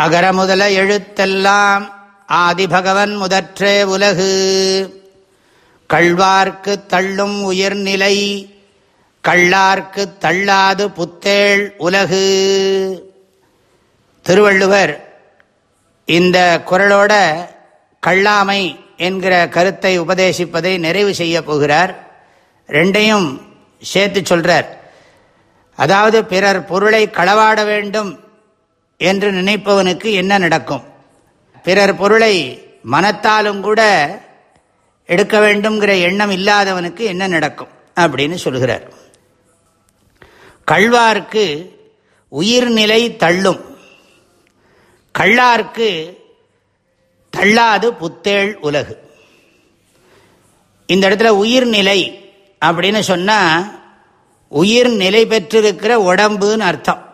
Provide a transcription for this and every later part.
அகர முதல எழுத்தெல்லாம் ஆதிபகவன் முதற்றே உலகு. கள்வார்க்கு தள்ளும் உயிர்நிலை கள்ளார்க்கு தள்ளாது புத்தேள் உலகு. திருவள்ளுவர் இந்த குரலோட கள்ளாமை என்கிற கருத்தை உபதேசிப்பதை நிறைவு செய்ய போகிறார். ரெண்டையும் சேர்த்து சொல்றார். அதாவது பிறர் பொருளை களவாட வேண்டும் என்று நினைப்பவனுக்கு என்ன நடக்கும்? பிறர் பொருளை மனத்தாலும் கூட எடுக்க வேண்டும்ங்கிற எண்ணம் இல்லாதவனுக்கு என்ன நடக்கும்? அப்படின்னு சொல்கிறார். கள்வார்க்கு உயிர்நிலை தள்ளும். கள்ளார்க்கு தள்ளாது புத்தேள் உலகு. இந்த இடத்துல உயிர்நிலை அப்படின்னு சொன்னால் உயிர் நிலை பெற்றிருக்கிற உடம்புன்னு அர்த்தம்.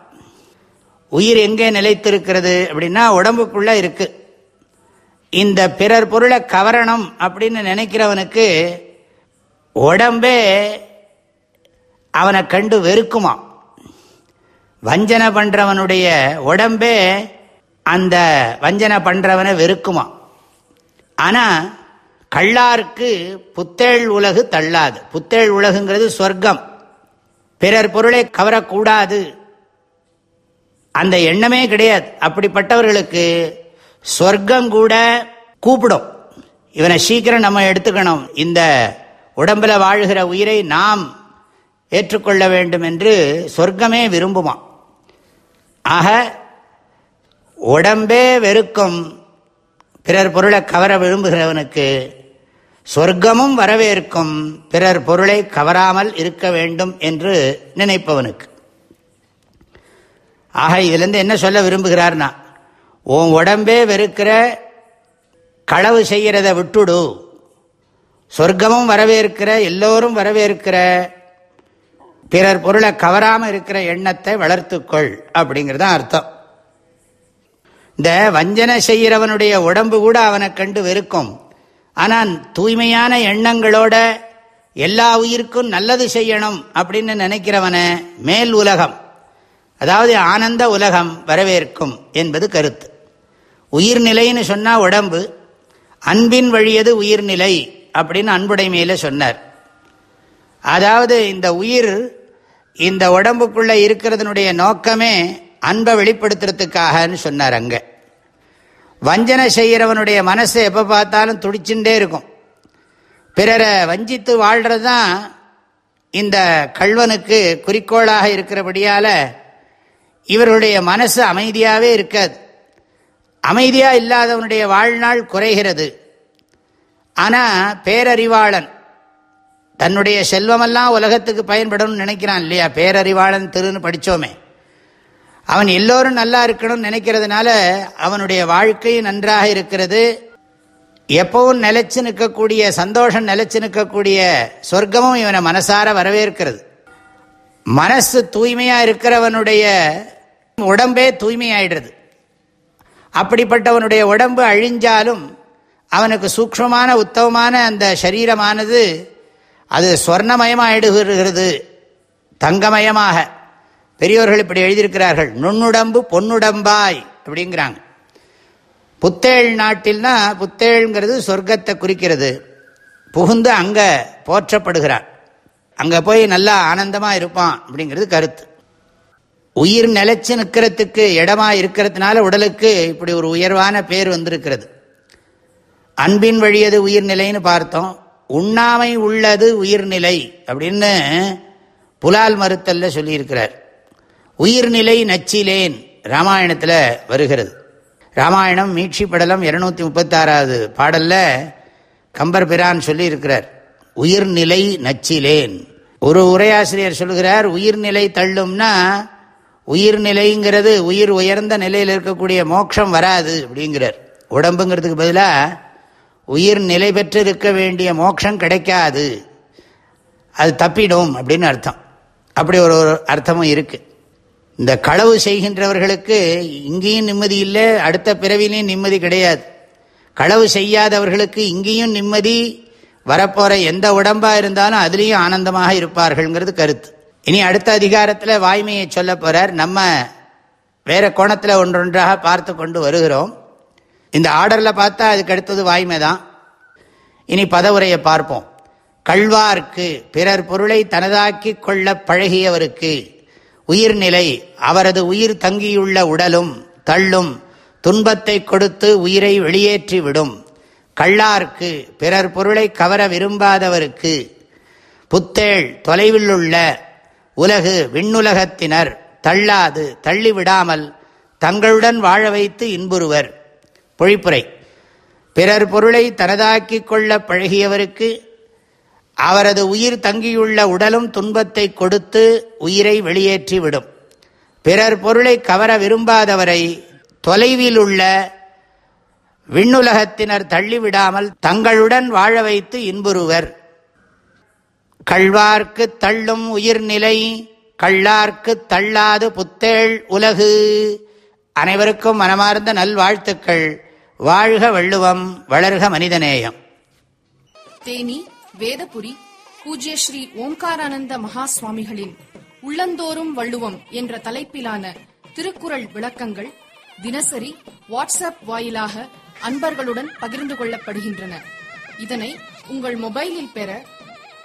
உயிர் எங்கே நிலைத்திருக்கிறது அப்படின்னா உடம்புக்குள்ள இருக்கு. இந்த பிறர் பொருளை கவரணம் அப்படின்னு நினைக்கிறவனுக்கு உடம்பே அவனை கண்டு வெறுக்குமா? வஞ்சனை பண்றவனுடைய உடம்பே அந்த வஞ்சனை பண்றவனை வெறுக்குமா? ஆனா கள்ளாருக்கு புத்தேள் உலகு தள்ளாது. புத்தேள் உலகுங்கிறது சொர்க்கம். பிறர் பொருளை கவரக்கூடாது. அந்த எண்ணமே கிடையாது. அப்படிப்பட்டவர்களுக்கு சொர்க்கம் கூட கூப்பிடும். இவனை சீக்கிரம் நம்ம எடுத்துக்கணும். இந்த உடம்புல வாழ்கிற உயிரை நாம் ஏற்றுக்கொள்ள வேண்டும் என்று சொர்க்கமே விரும்புமா ஆக உடம்பே வெறுக்கும் பிறர் பொருளை கவர விரும்புகிறவனுக்கு சொர்க்கமும் வரவேற்கும் பிறர் பொருளை கவராமல் இருக்க வேண்டும் என்று நினைப்பவனுக்கு. ஆக இதுலேருந்து என்ன சொல்ல விரும்புகிறார்னா உன் உடம்பே வெறுக்கிற களவு செய்கிறத விட்டுடு. சொர்க்கமும் வரவேற்கிற எல்லோரும் வரவேற்கிற பிறர் பொருளை கவராமல் இருக்கிற எண்ணத்தை வளர்த்துக்கொள். அப்படிங்கிறது அர்த்தம். இந்த வஞ்சனை செய்கிறவனுடைய உடம்பு கூட அவனை கண்டு வெறுக்கும். ஆனால் தூய்மையான எண்ணங்களோட எல்லா உயிருக்கும் நல்லது செய்யணும் அப்படின்னு நினைக்கிறவனை மேல் உலகம். அதாவது ஆனந்த உலகம் வரவேற்கும் என்பது கருத்து. உயிர்நிலைன்னு சொன்னால் உடம்பு அன்பின் வழியது உயிர்நிலை அப்படின்னு அன்புடைமையில் சொன்னார். அதாவது இந்த உயிர் இந்த உடம்புக்குள்ளே இருக்கிறதுனுடைய நோக்கமே அன்பை வெளிப்படுத்துறதுக்காகன்னு சொன்னார் அங்கே. வஞ்சனை செய்கிறவனுடைய மனசு எப்போ பார்த்தாலும் துடிச்சுட்டே இருக்கும். பிறரை வஞ்சித்து வாழ்கிறது தான் இந்த கல்வனுக்கு குறிக்கோளாக இருக்கிறபடியால் இவர்களுடைய மனசு அமைதியாகவே இருக்காது. அமைதியாக இல்லாதவனுடைய வாழ்நாள் குறைகிறது. ஆனால் பேரறிவாளன் தன்னுடைய செல்வமெல்லாம் உலகத்துக்கு பயன்படணும்னு நினைக்கிறான் இல்லையா? பேரறிவாளன் திருன்னு படித்தோமே அவன் எல்லோரும் நல்லா இருக்கணும்னு நினைக்கிறதுனால அவனுடைய வாழ்க்கை நன்றாக இருக்கிறது. எப்பவும் நிலைச்சு நிற்கக்கூடிய சந்தோஷம் நிலைச்சு நிற்கக்கூடிய சொர்க்கமும் இவனை மனசார வரவேற்கிறது. மனசு தூய்மையாக இருக்கிறவனுடைய உடம்பே தூய்மையாயிடுறது அப்படிப்பட்டவனுடைய உடம்பு அழிஞ்சாலும் அவனுக்கு சூக்ஷமான உத்தமமான அந்த சரீரமானது அது ஸ்வர்ணமயமாயிடுகிறது. தங்கமயமாக. பெரியோர்கள் இப்படி எழுதியிருக்கிறார்கள். நுண்ணுடம்பு பொன்னுடம்பாய் அப்படிங்கிறாங்க. புத்தேள் நாட்டில்னா புத்தேள்ங்கிறது சொர்க்கத்தை குறிக்கிறது. புகுந்து அங்கே போற்றப்படுகிறான் அங்கே போய் நல்லா ஆனந்தமாக இருப்பான் அப்படிங்கிறது கருத்து. உயிர் நிலைச்சு நிற்கிறதுக்கு இடமா இருக்கிறதுனால உடலுக்கு இப்படி ஒரு உயர்வான பேர் வந்திருக்கிறது. அன்பின் வழியது உயிர்நிலைன்னு பார்த்தோம். உண்ணாமை உள்ளது உயிர்நிலை அப்படின்னு புலால் மறுத்தல்ல சொல்லியிருக்கிறார். உயிர்நிலை நச்சிலேன் ராமாயணத்தில் வருகிறது. ராமாயணம் மீட்சி படலம் இருநூத்தி முப்பத்தாறாவது பாடலில் கம்பர் பிரான் சொல்லியிருக்கிறார். உயிர்நிலை நச்சிலேன். ஒரு உரையாசிரியர் சொல்கிறார் உயிர்நிலை தள்ளும்னா உயிர் நிலைங்கிறது உயிர் உயர்ந்த நிலையில் இருக்கக்கூடிய மோட்சம் வராது அப்படிங்கிறார். உடம்புங்கிறதுக்கு பதிலாக உயிர் நிலை பெற்று இருக்க வேண்டிய மோட்சம் கிடைக்காது. அது தப்பிடும் அப்படின்னு அர்த்தம். அப்படி ஒரு அர்த்தமும் இருக்குது இந்த களவு செய்கின்றவர்களுக்கு இங்கேயும் நிம்மதி இல்லை அடுத்த பிறவிலையும் நிம்மதி கிடையாது. களவு செய்யாதவர்களுக்கு இங்கேயும் நிம்மதி வரப்போகிற எந்த உடம்பாக இருந்தாலும் அதுலேயும் ஆனந்தமாக இருப்பார்கள்ங்கிறது கருத்து. இனி அடுத்த அதிகாரத்தில் வாய்மையை சொல்ல போகிறார் நம்ம வேறு கோணத்தில் ஒன்றொன்றாக பார்த்து கொண்டு வருகிறோம். இந்த ஆர்டரில் பார்த்தா அதுக்கு அடுத்தது வாய்மை தான் இனி பதவுரையை பார்ப்போம். கள்வார்க்கு பிறர் பொருளை தனதாக்கி கொள்ள பழகியவருக்கு உயிர்நிலை அவரது உயிர் தங்கியுள்ள உடலும் தள்ளும் துன்பத்தை கொடுத்து உயிரை வெளியேற்றிவிடும். கள்ளார்க்கு பிறர் பொருளை கவர விரும்பாதவருக்கு புத்தேள் தொலைவில் உள்ள உலகு விண்ணுலகத்தினர் தள்ளாது தள்ளிவிடாமல் தங்களுடன் வாழ வைத்து இன்புறுவர். பொழிப்புரை. பிறர் பொருளை தனதாக்கிக் கொள்ள பழகியவருக்கு அவரது உயிர் தங்கியுள்ள உடலும் துன்பத்தை கொடுத்து உயிரை வெளியேற்றிவிடும். பிறர் பொருளை கவர விரும்பாதவரை தொலைவில் உள்ள விண்ணுலகத்தினர் தள்ளிவிடாமல் தங்களுடன் வாழ வைத்து இன்புறுவர். கள்வார்க்கு தள்ளும் உயிர்நிலை கள்ளார்க்கு தள்ளாது புத்தேள் உலகு. அனைவருக்கும் மனமார்ந்த நல்வாழ்த்துக்கள். வாழ்க வள்ளுவம் வளர்க மனிதநேயம். தேனி வேதபுரி பூஜ்ய ஸ்ரீ ஓம்காரானந்த மகா சுவாமிகளின் உள்ளந்தோறும் வள்ளுவம் என்ற தலைப்பிலான திருக்குறள் விளக்கங்கள் தினசரி வாட்ஸ்அப் வாயிலாக அன்பர்களுடன் பகிர்ந்து கொள்ளப்படுகின்றன. இதனை உங்கள் மொபைலில் பெற